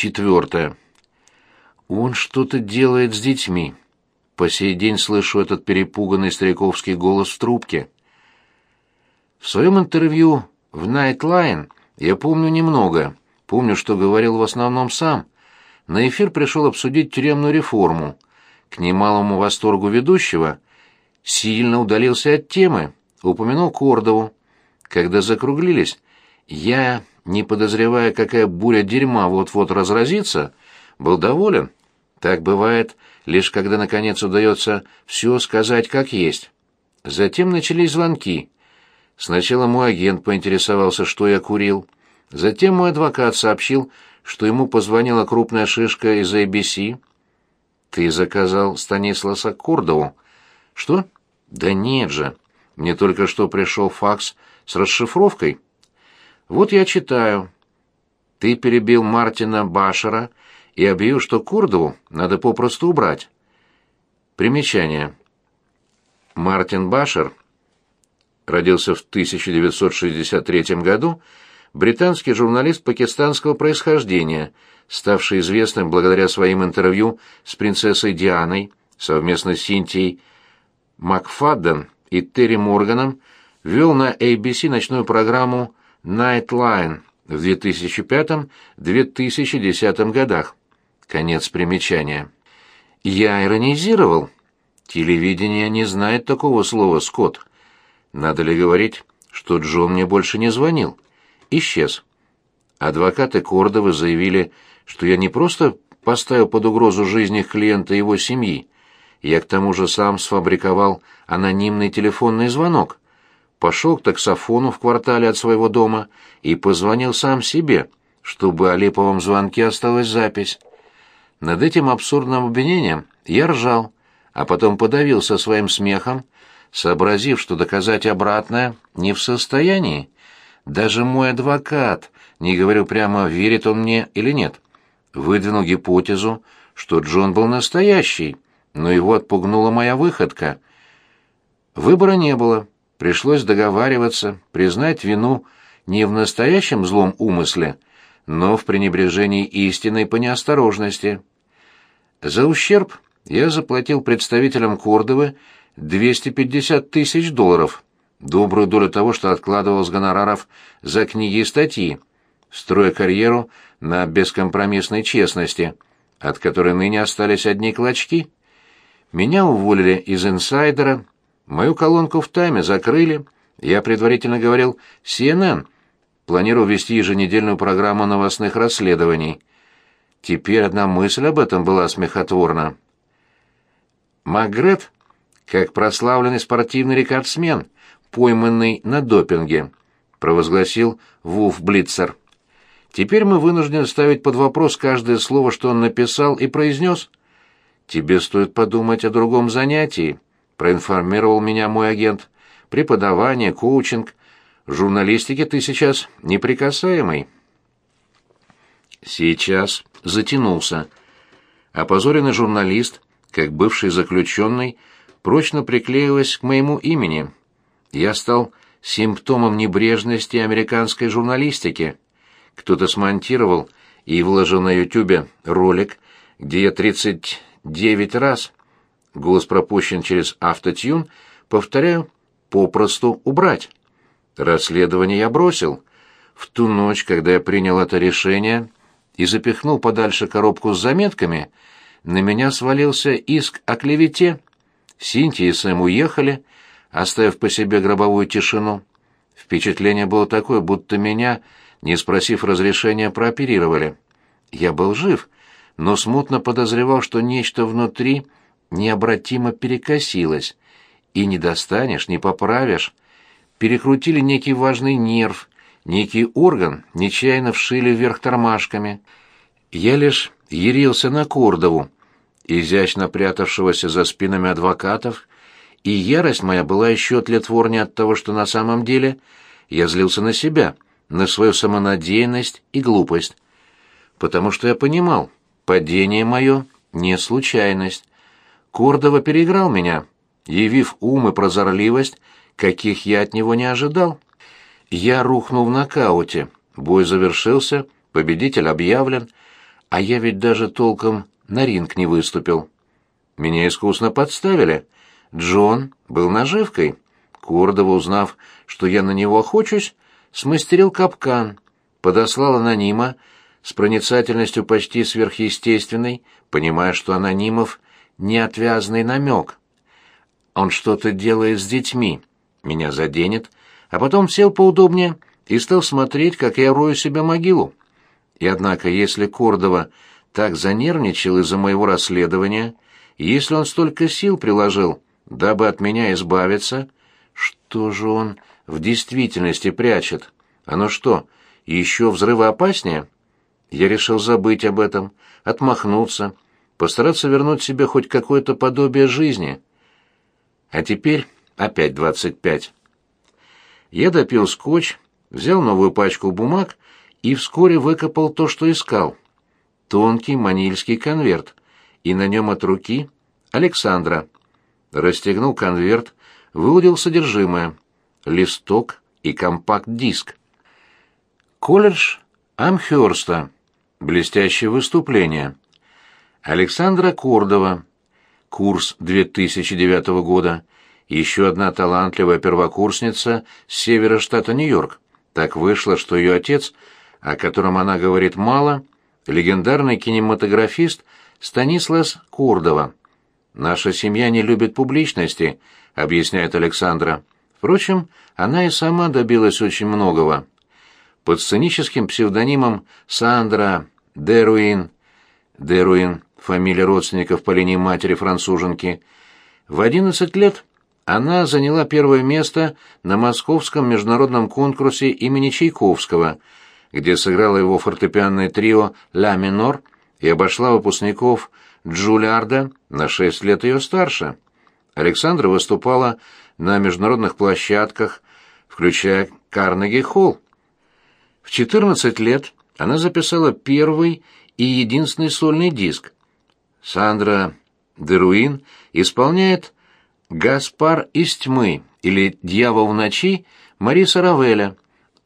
Четвертое. Он что-то делает с детьми. По сей день слышу этот перепуганный стариковский голос в трубке. В своем интервью в Nightline я помню немного. Помню, что говорил в основном сам. На эфир пришел обсудить тюремную реформу. К немалому восторгу ведущего сильно удалился от темы, упомянул Кордову. Когда закруглились, я, не подозревая, какая буря дерьма вот-вот разразится, был доволен. Так бывает, лишь когда наконец удается все сказать как есть. Затем начались звонки. Сначала мой агент поинтересовался, что я курил. Затем мой адвокат сообщил, что ему позвонила крупная шишка из ABC. «Ты заказал Станисласа Кордову?» «Что?» «Да нет же. Мне только что пришел факс с расшифровкой». «Вот я читаю. Ты перебил Мартина Башера и объявил, что Кордову надо попросту убрать». Примечание. Мартин Башер родился в 1963 году, британский журналист пакистанского происхождения, ставший известным благодаря своим интервью с принцессой Дианой, совместно с Синтией Макфадден и Терри Морганом, вел на ABC ночную программу Nightline в 2005-2010 годах. Конец примечания. Я иронизировал. Телевидение не знает такого слова, Скотт. Надо ли говорить, что Джон мне больше не звонил? Исчез. Адвокаты Кордовы заявили, что я не просто поставил под угрозу жизни клиента и его семьи, я к тому же сам сфабриковал анонимный телефонный звонок, пошел к таксофону в квартале от своего дома и позвонил сам себе, чтобы о липовом звонке осталась запись. Над этим абсурдным обвинением я ржал, а потом подавился своим смехом, сообразив, что доказать обратное не в состоянии. Даже мой адвокат, не говорю прямо, верит он мне или нет, выдвинул гипотезу, что Джон был настоящий, но его отпугнула моя выходка. Выбора не было, пришлось договариваться, признать вину не в настоящем злом умысле, но в пренебрежении истиной по неосторожности. За ущерб я заплатил представителям Кордовы 250 тысяч долларов, добрую долю того, что откладывал с гонораров за книги и статьи, строя карьеру на бескомпромиссной честности, от которой ныне остались одни клочки. Меня уволили из «Инсайдера», мою колонку в «Тайме» закрыли, я предварительно говорил «CNN», планировал вести еженедельную программу новостных расследований. Теперь одна мысль об этом была смехотворна. Магрет как прославленный спортивный рекордсмен, пойманный на допинге, провозгласил Вуф Блицер. Теперь мы вынуждены ставить под вопрос каждое слово, что он написал и произнес. Тебе стоит подумать о другом занятии, проинформировал меня мой агент. Преподавание, коучинг, журналистике ты сейчас неприкасаемый. Сейчас затянулся. Опозоренный журналист, как бывший заключенный, прочно приклеилась к моему имени. Я стал симптомом небрежности американской журналистики. Кто-то смонтировал и выложил на Ютубе ролик, где я 39 раз, голос пропущен через автотюн, повторяю, попросту убрать. Расследование я бросил. В ту ночь, когда я принял это решение и запихнул подальше коробку с заметками, на меня свалился иск о клевете. Синтия и Сэм уехали, оставив по себе гробовую тишину. Впечатление было такое, будто меня, не спросив разрешения, прооперировали. Я был жив, но смутно подозревал, что нечто внутри необратимо перекосилось, и не достанешь, не поправишь. Перекрутили некий важный нерв, некий орган нечаянно вшили вверх тормашками. Я лишь ярился на Кордову, изящно прятавшегося за спинами адвокатов, и ярость моя была еще тлетворнее от того, что на самом деле я злился на себя, на свою самонадеянность и глупость. Потому что я понимал, падение мое не случайность. Кордова переиграл меня, явив ум и прозорливость, каких я от него не ожидал. Я рухнул в нокауте, бой завершился, победитель объявлен, А я ведь даже толком на ринг не выступил. Меня искусно подставили. Джон был наживкой. Кордова, узнав, что я на него охочусь, смастерил капкан, подослал анонима с проницательностью почти сверхъестественной, понимая, что анонимов — неотвязный намек. Он что-то делает с детьми, меня заденет, а потом сел поудобнее и стал смотреть, как я рою себе могилу. И однако, если Кордова так занервничал из-за моего расследования, если он столько сил приложил, дабы от меня избавиться, что же он в действительности прячет? Оно что, еще взрывоопаснее? Я решил забыть об этом, отмахнуться, постараться вернуть себе хоть какое-то подобие жизни. А теперь опять двадцать пять. Я допил скотч, взял новую пачку бумаг и вскоре выкопал то, что искал. Тонкий манильский конверт, и на нем от руки Александра. Расстегнул конверт, выудил содержимое. Листок и компакт-диск. Колледж Амхёрста. Блестящее выступление. Александра Кордова. Курс 2009 года. Еще одна талантливая первокурсница с севера штата Нью-Йорк. Так вышло, что ее отец, о котором она говорит мало, легендарный кинематографист Станислав Кордова. «Наша семья не любит публичности», — объясняет Александра. Впрочем, она и сама добилась очень многого. Под сценическим псевдонимом Сандра Деруин, Деруин — фамилия родственников по линии матери-француженки, в 11 лет она заняла первое место на Московском международном конкурсе имени Чайковского, где сыграла его фортепианное трио «Ля минор» и обошла выпускников Джулиарда на шесть лет ее старше. Александра выступала на международных площадках, включая Карнеги-холл. В 14 лет она записала первый и единственный сольный диск. Сандра Деруин исполняет «Гаспар из тьмы» или «Дьявол в ночи» Мариса Равеля,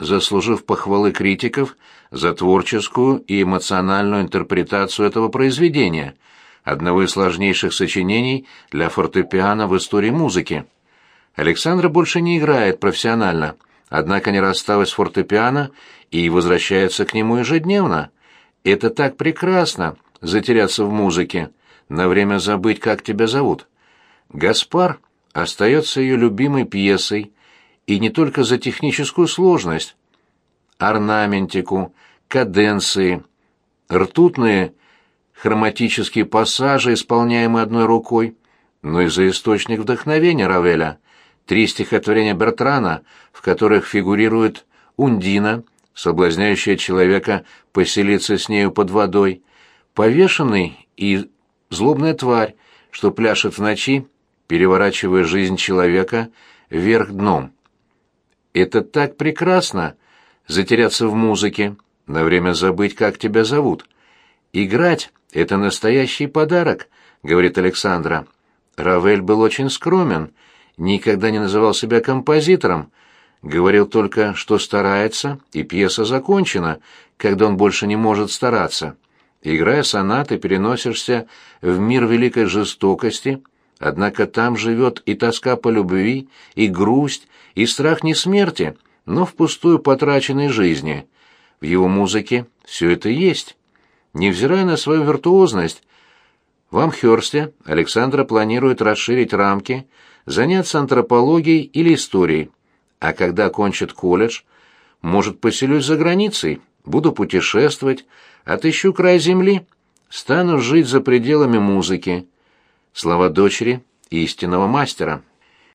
заслужив похвалы критиков за творческую и эмоциональную интерпретацию этого произведения – одного из сложнейших сочинений для фортепиано в истории музыки. Александра больше не играет профессионально, однако не рассталась с фортепиано и возвращается к нему ежедневно. Это так прекрасно — затеряться в музыке, на время забыть, как тебя зовут. «Гаспар» остается ее любимой пьесой, и не только за техническую сложность. Орнаментику, каденции, ртутные хроматические пассажи, исполняемые одной рукой, но и за источник вдохновения Равеля. Три стихотворения Бертрана, в которых фигурирует Ундина, соблазняющая человека поселиться с нею под водой, повешенный и злобная тварь, что пляшет в ночи, переворачивая жизнь человека вверх дном. Это так прекрасно — затеряться в музыке, на время забыть, как тебя зовут. Играть «Это настоящий подарок», — говорит Александра. Равель был очень скромен, никогда не называл себя композитором, говорил только, что старается, и пьеса закончена, когда он больше не может стараться. Играя сонаты, переносишься в мир великой жестокости, однако там живет и тоска по любви, и грусть, и страх не смерти, но впустую потраченной жизни. В его музыке все это есть. Невзирая на свою виртуозность, в Амхёрсте Александра планирует расширить рамки, заняться антропологией или историей, а когда кончит колледж, может, поселюсь за границей, буду путешествовать, отыщу край земли, стану жить за пределами музыки. Слова дочери истинного мастера.